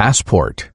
passport.